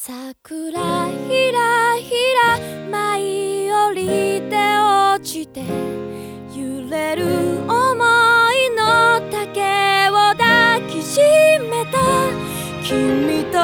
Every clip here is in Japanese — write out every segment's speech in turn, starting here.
桜ひらひら舞い降りて落ちて揺れる思いの丈を抱きしめた。君と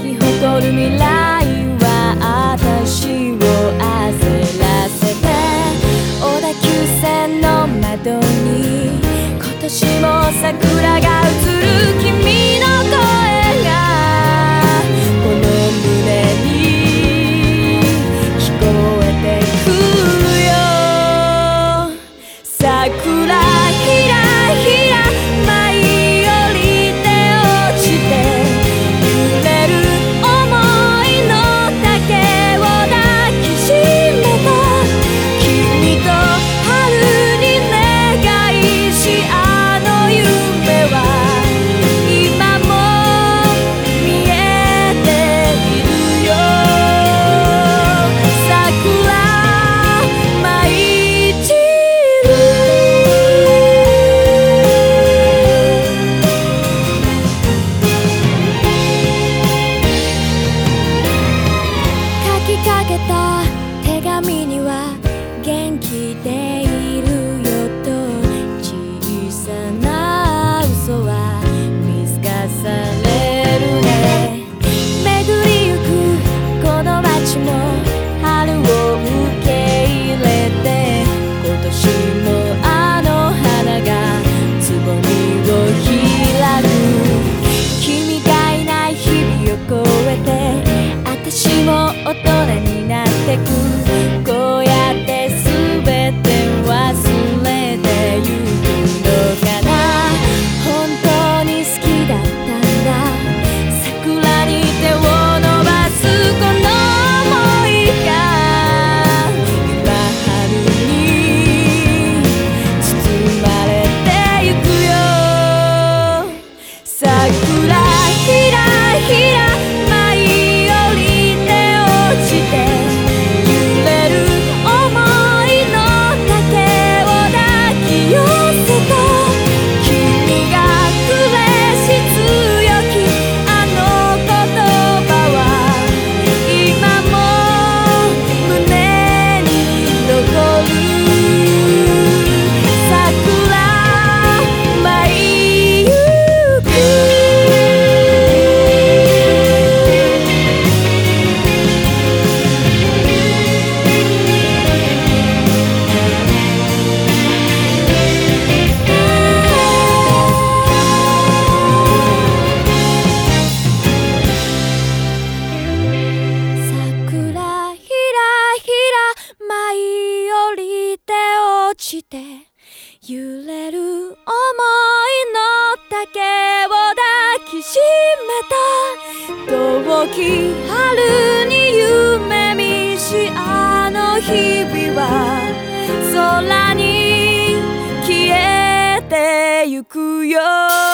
き誇る未来は私を焦らせて小田急線の窓に今年も桜がてして揺れる思いの竹を抱きしめた。遠き春に夢見しあの日々は空に消えてゆくよ。